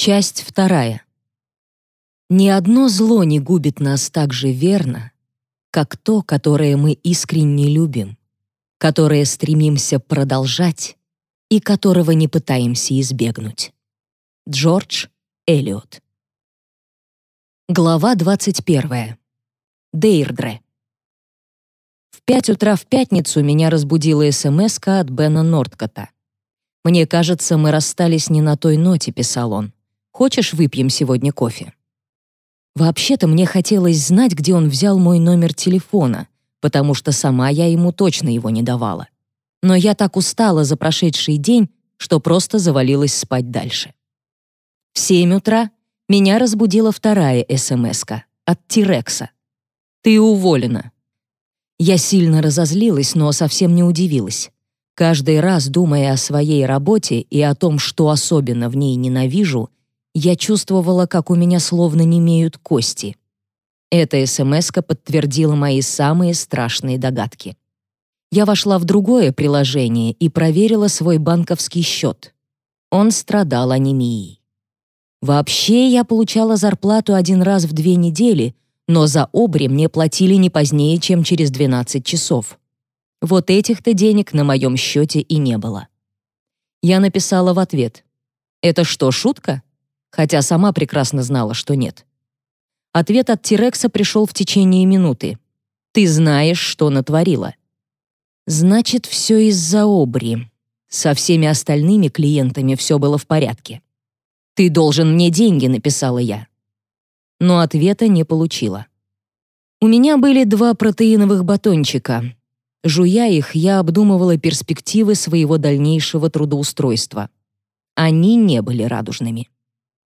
Часть вторая. Ни одно зло не губит нас так же верно, как то, которое мы искренне любим, которое стремимся продолжать и которого не пытаемся избегнуть. Джордж Эллиот. Глава 21. Дейрдре. В пять утра в пятницу меня разбудила смс от Бена Нордкота. «Мне кажется, мы расстались не на той ноте», — писал он. «Хочешь, выпьем сегодня кофе?» Вообще-то мне хотелось знать, где он взял мой номер телефона, потому что сама я ему точно его не давала. Но я так устала за прошедший день, что просто завалилась спать дальше. В семь утра меня разбудила вторая смс от Тирекса. «Ты уволена». Я сильно разозлилась, но совсем не удивилась. Каждый раз, думая о своей работе и о том, что особенно в ней ненавижу, я чувствовала, как у меня словно немеют кости. Эта смс подтвердила мои самые страшные догадки. Я вошла в другое приложение и проверила свой банковский счет. Он страдал анемией. Вообще, я получала зарплату один раз в две недели, но за обри мне платили не позднее, чем через 12 часов. Вот этих-то денег на моем счете и не было. Я написала в ответ. «Это что, шутка?» Хотя сама прекрасно знала, что нет. Ответ от Тирекса пришел в течение минуты. «Ты знаешь, что натворила». «Значит, все из-за Обри. Со всеми остальными клиентами все было в порядке». «Ты должен мне деньги», — написала я. Но ответа не получила. У меня были два протеиновых батончика. Жуя их, я обдумывала перспективы своего дальнейшего трудоустройства. Они не были радужными.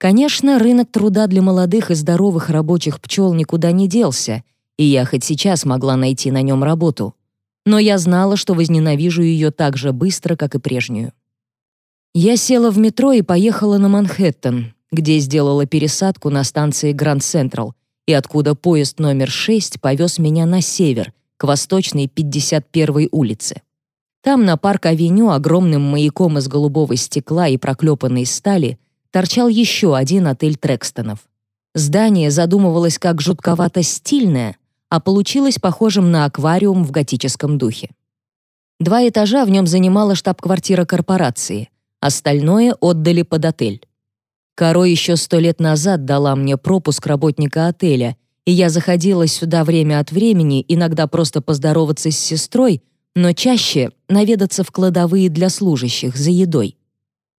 Конечно, рынок труда для молодых и здоровых рабочих пчел никуда не делся, и я хоть сейчас могла найти на нем работу. Но я знала, что возненавижу ее так же быстро, как и прежнюю. Я села в метро и поехала на Манхэттен, где сделала пересадку на станции Гранд Централ, и откуда поезд номер 6 повез меня на север, к восточной 51-й улице. Там на парк-авеню огромным маяком из голубого стекла и проклепанной стали — торчал еще один отель Трекстонов. Здание задумывалось как жутковато стильное, а получилось похожим на аквариум в готическом духе. Два этажа в нем занимала штаб-квартира корпорации, остальное отдали под отель. Каро еще сто лет назад дала мне пропуск работника отеля, и я заходила сюда время от времени, иногда просто поздороваться с сестрой, но чаще наведаться в кладовые для служащих за едой.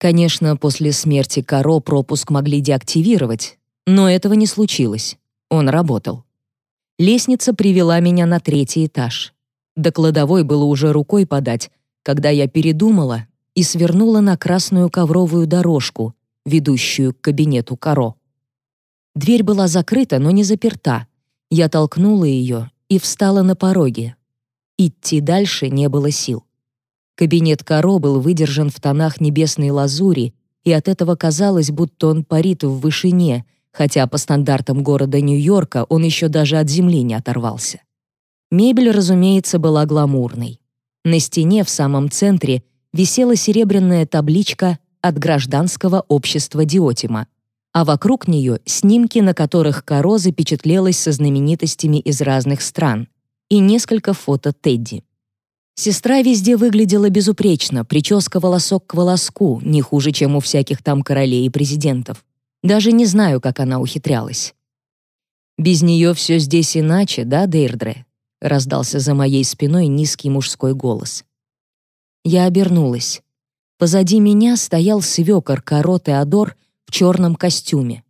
Конечно, после смерти Каро пропуск могли деактивировать, но этого не случилось. Он работал. Лестница привела меня на третий этаж. До кладовой было уже рукой подать, когда я передумала и свернула на красную ковровую дорожку, ведущую к кабинету Каро. Дверь была закрыта, но не заперта. Я толкнула ее и встала на пороге. Идти дальше не было сил. Кабинет Каро был выдержан в тонах небесной лазури, и от этого казалось, будто он парит в вышине, хотя по стандартам города Нью-Йорка он еще даже от земли не оторвался. Мебель, разумеется, была гламурной. На стене в самом центре висела серебряная табличка от гражданского общества Диотима, а вокруг нее снимки, на которых Каро запечатлелась со знаменитостями из разных стран, и несколько фото Тедди. Сестра везде выглядела безупречно, прическа волосок к волоску, не хуже, чем у всяких там королей и президентов. Даже не знаю, как она ухитрялась. «Без нее все здесь иначе, да, Дейрдре?» — раздался за моей спиной низкий мужской голос. Я обернулась. Позади меня стоял свекор Каро Теодор в черном костюме.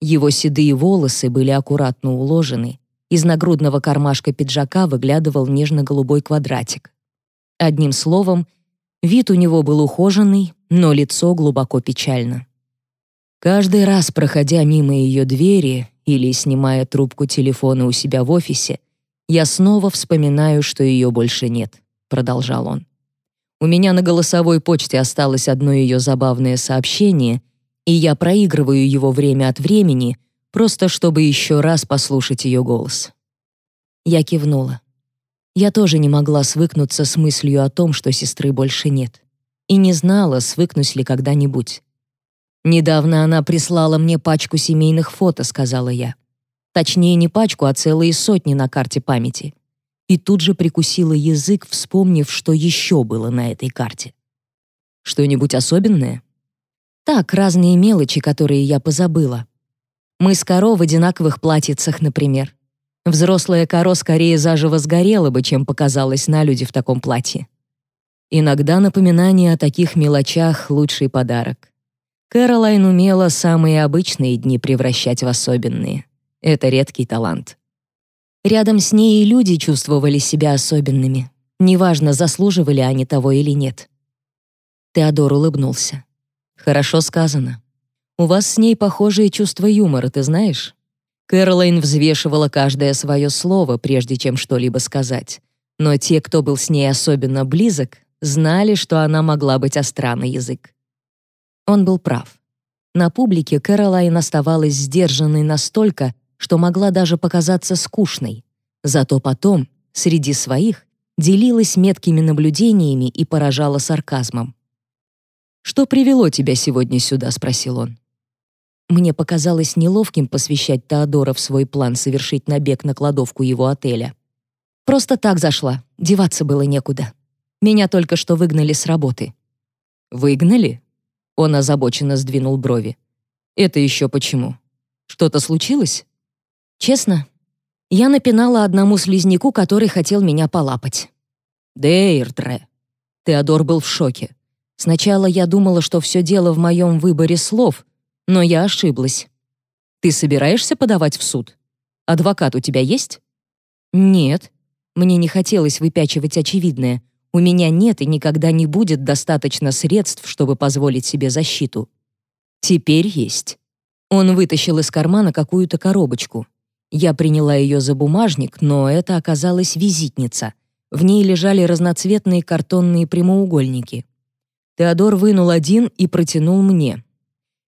Его седые волосы были аккуратно уложены, из нагрудного кармашка пиджака выглядывал нежно-голубой квадратик. Одним словом, вид у него был ухоженный, но лицо глубоко печально. Каждый раз, проходя мимо ее двери или снимая трубку телефона у себя в офисе, я снова вспоминаю, что ее больше нет, продолжал он. У меня на голосовой почте осталось одно ее забавное сообщение, и я проигрываю его время от времени, просто чтобы еще раз послушать ее голос. Я кивнула. Я тоже не могла свыкнуться с мыслью о том, что сестры больше нет. И не знала, свыкнусь ли когда-нибудь. «Недавно она прислала мне пачку семейных фото», — сказала я. Точнее, не пачку, а целые сотни на карте памяти. И тут же прикусила язык, вспомнив, что еще было на этой карте. «Что-нибудь особенное?» «Так, разные мелочи, которые я позабыла. Мы с Каро в одинаковых платьицах, например. Взрослая Каро скорее заживо сгорела бы, чем показалась на люди в таком платье. Иногда напоминание о таких мелочах — лучший подарок. Кэролайн умела самые обычные дни превращать в особенные. Это редкий талант. Рядом с ней и люди чувствовали себя особенными. Неважно, заслуживали они того или нет. Теодор улыбнулся. «Хорошо сказано. У вас с ней похожие чувства юмора, ты знаешь?» Кэролайн взвешивала каждое свое слово, прежде чем что-либо сказать. Но те, кто был с ней особенно близок, знали, что она могла быть остра на язык. Он был прав. На публике Кэролайн оставалась сдержанной настолько, что могла даже показаться скучной. Зато потом, среди своих, делилась меткими наблюдениями и поражала сарказмом. «Что привело тебя сегодня сюда?» — спросил он. Мне показалось неловким посвящать Теодора в свой план совершить набег на кладовку его отеля. Просто так зашла, деваться было некуда. Меня только что выгнали с работы. «Выгнали?» Он озабоченно сдвинул брови. «Это еще почему? Что-то случилось?» «Честно, я напинала одному слизняку, который хотел меня полапать». «Дейрдре». Теодор был в шоке. Сначала я думала, что все дело в моем выборе слов, но я ошиблась. «Ты собираешься подавать в суд? Адвокат у тебя есть?» «Нет». Мне не хотелось выпячивать очевидное — у меня нет и никогда не будет достаточно средств, чтобы позволить себе защиту. Теперь есть. Он вытащил из кармана какую-то коробочку. Я приняла ее за бумажник, но это оказалась визитница. В ней лежали разноцветные картонные прямоугольники. Теодор вынул один и протянул мне.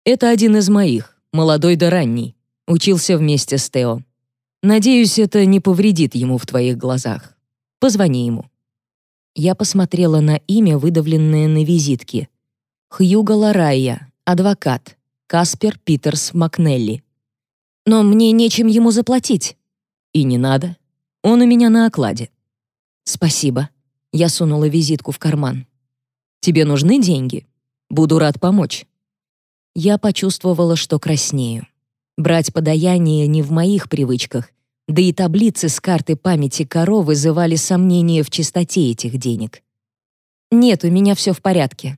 Это один из моих, молодой да ранний. Учился вместе с Тео. Надеюсь, это не повредит ему в твоих глазах. Позвони ему. Я посмотрела на имя, выдавленное на визитке. Хьюго Ларайя, адвокат, Каспер Питерс Макнелли. Но мне нечем ему заплатить. И не надо. Он у меня на окладе. Спасибо. Я сунула визитку в карман. Тебе нужны деньги? Буду рад помочь. Я почувствовала, что краснею. Брать подаяние не в моих привычках, да и таблицы с карты памяти Каро вызывали сомнения в чистоте этих денег. «Нет, у меня все в порядке».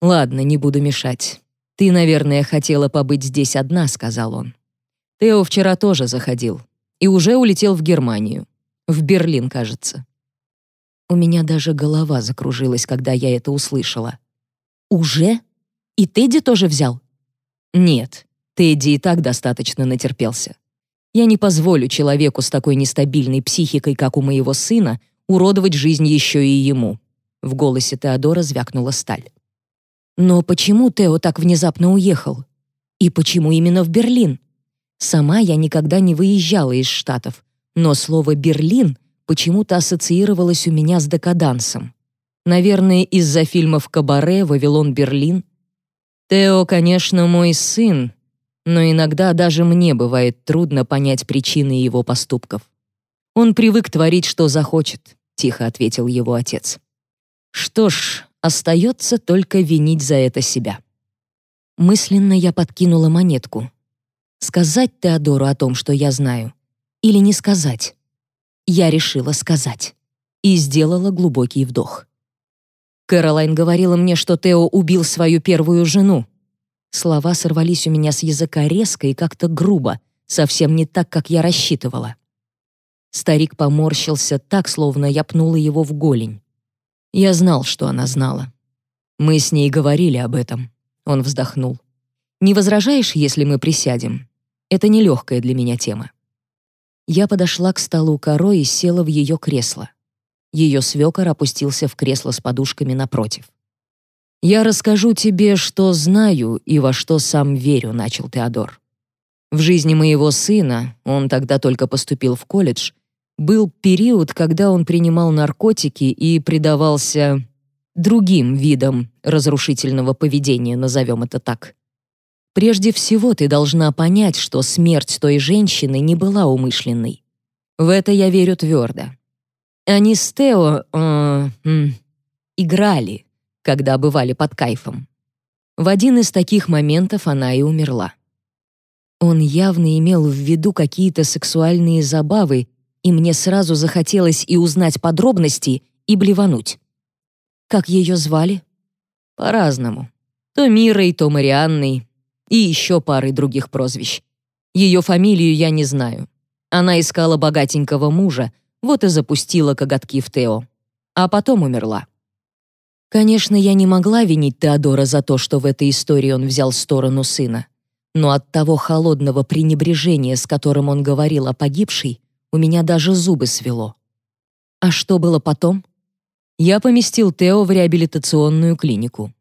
«Ладно, не буду мешать. Ты, наверное, хотела побыть здесь одна», — сказал он. «Тео вчера тоже заходил. И уже улетел в Германию. В Берлин, кажется». У меня даже голова закружилась, когда я это услышала. «Уже? И Тедди тоже взял?» «Нет, Тедди и так достаточно натерпелся. Я не позволю человеку с такой нестабильной психикой, как у моего сына, уродовать жизнь еще и ему». В голосе Теодора звякнула сталь. «Но почему Тео так внезапно уехал? И почему именно в Берлин? Сама я никогда не выезжала из Штатов, но слово «Берлин» почему-то ассоциировалось у меня с декадансом. Наверное, из-за фильмов «Кабаре», «Вавилон, Берлин». Тео, конечно, мой сын, но иногда даже мне бывает трудно понять причины его поступков. Он привык творить, что захочет, тихо ответил его отец. Что ж, остается только винить за это себя. Мысленно я подкинула монетку. Сказать Теодору о том, что я знаю, или не сказать? Я решила сказать и сделала глубокий вдох. Кэролайн говорила мне, что Тео убил свою первую жену, Слова сорвались у меня с языка резко и как-то грубо, совсем не так, как я рассчитывала. Старик поморщился так, словно я пнула его в голень. Я знал, что она знала. Мы с ней говорили об этом. Он вздохнул. «Не возражаешь, если мы присядем? Это нелегкая для меня тема». Я подошла к столу Каро и села в ее кресло. Ее свекор опустился в кресло с подушками напротив. «Я расскажу тебе, что знаю и во что сам верю», — начал Теодор. «В жизни моего сына, он тогда только поступил в колледж, был период, когда он принимал наркотики и предавался другим видам разрушительного поведения, назовем это так. Прежде всего ты должна понять, что смерть той женщины не была умышленной. В это я верю твердо. Они с Тео э, играли, когда бывали под кайфом. В один из таких моментов она и умерла. Он явно имел в виду какие-то сексуальные забавы, и мне сразу захотелось и узнать подробности, и блевануть. Как ее звали? По-разному. То Мирой, то Марианной, и еще парой других прозвищ. Ее фамилию я не знаю. Она искала богатенького мужа, вот и запустила коготки в Тео. А потом умерла. Конечно, я не могла винить Теодора за то, что в этой истории он взял сторону сына. Но от того холодного пренебрежения, с которым он говорил о погибшей, у меня даже зубы свело. А что было потом? Я поместил Тео в реабилитационную клинику.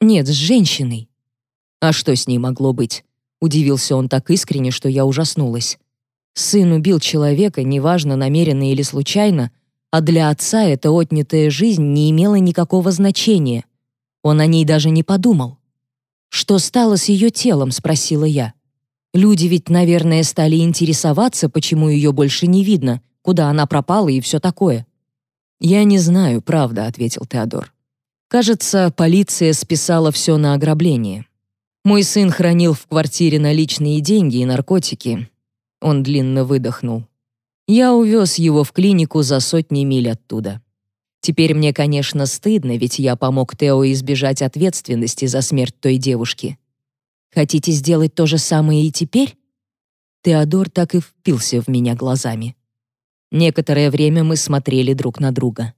Нет, с женщиной. А что с ней могло быть? Удивился он так искренне, что я ужаснулась. Сын убил человека, неважно, намеренно или случайно, а для отца эта отнятая жизнь не имела никакого значения. Он о ней даже не подумал. «Что стало с ее телом?» — спросила я. Люди ведь, наверное, стали интересоваться, почему ее больше не видно, куда она пропала и все такое. «Я не знаю, правда», — ответил Теодор. «Кажется, полиция списала все на ограбление. Мой сын хранил в квартире наличные деньги и наркотики. Он длинно выдохнул. Я увез его в клинику за сотни миль оттуда. Теперь мне, конечно, стыдно, ведь я помог Тео избежать ответственности за смерть той девушки. Хотите сделать то же самое и теперь? Теодор так и впился в меня глазами. Некоторое время мы смотрели друг на друга.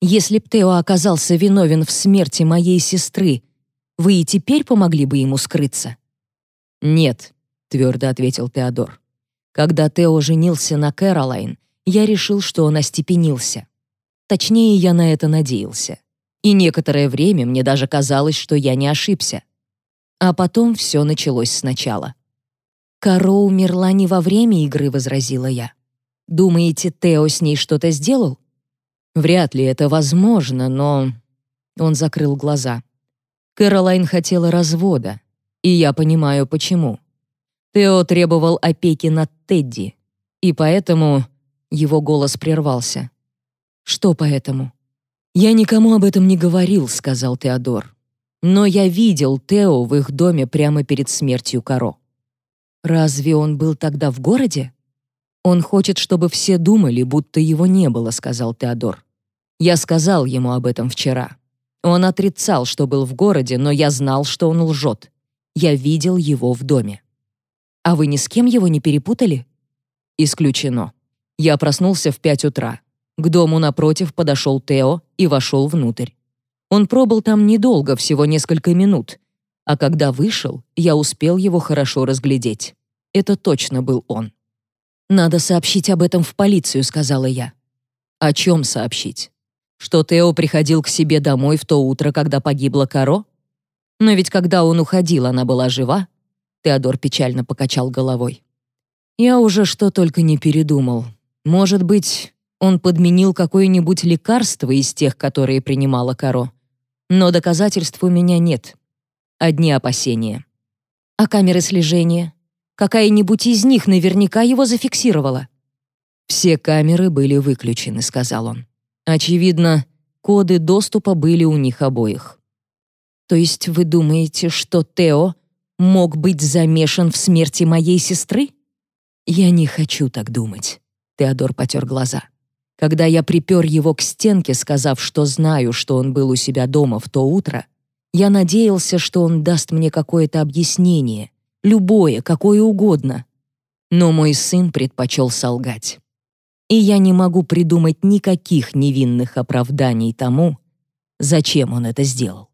Если б Тео оказался виновен в смерти моей сестры, вы и теперь помогли бы ему скрыться?» «Нет», — твердо ответил Теодор. «Когда Тео женился на Кэролайн, я решил, что он остепенился. Точнее, я на это надеялся. И некоторое время мне даже казалось, что я не ошибся. А потом все началось сначала. «Каро умерла не во время игры», — возразила я. «Думаете, Тео с ней что-то сделал?» «Вряд ли это возможно, но...» Он закрыл глаза. Кэролайн хотела развода, и я понимаю, почему. Тео требовал опеки над Тедди, и поэтому его голос прервался. «Что поэтому?» «Я никому об этом не говорил», — сказал Теодор. «Но я видел Тео в их доме прямо перед смертью Каро». «Разве он был тогда в городе?» «Он хочет, чтобы все думали, будто его не было», — сказал Теодор. «Я сказал ему об этом вчера. Он отрицал, что был в городе, но я знал, что он лжет. Я видел его в доме. А вы ни с кем его не перепутали? Исключено. Я проснулся в пять утра. К дому напротив подошел Тео и вошел внутрь. Он пробыл там недолго, всего несколько минут. А когда вышел, я успел его хорошо разглядеть. Это точно был он. «Надо сообщить об этом в полицию», — сказала я. «О чем сообщить?» Что Тео приходил к себе домой в то утро, когда погибла Каро? Но ведь когда он уходил, она была жива. Теодор печально покачал головой. Я уже что только не передумал. Может быть, он подменил какое-нибудь лекарство из тех, которые принимала Каро. Но доказательств у меня нет. Одни опасения. А камеры слежения? Какая-нибудь из них наверняка его зафиксировала. Все камеры были выключены, сказал он. Очевидно, коды доступа были у них обоих. То есть вы думаете, что Тео мог быть замешан в смерти моей сестры? Я не хочу так думать. Теодор потер глаза. Когда я припер его к стенке, сказав, что знаю, что он был у себя дома в то утро, я надеялся, что он даст мне какое-то объяснение, любое, какое угодно. Но мой сын предпочел солгать и я не могу придумать никаких невинных оправданий тому, зачем он это сделал.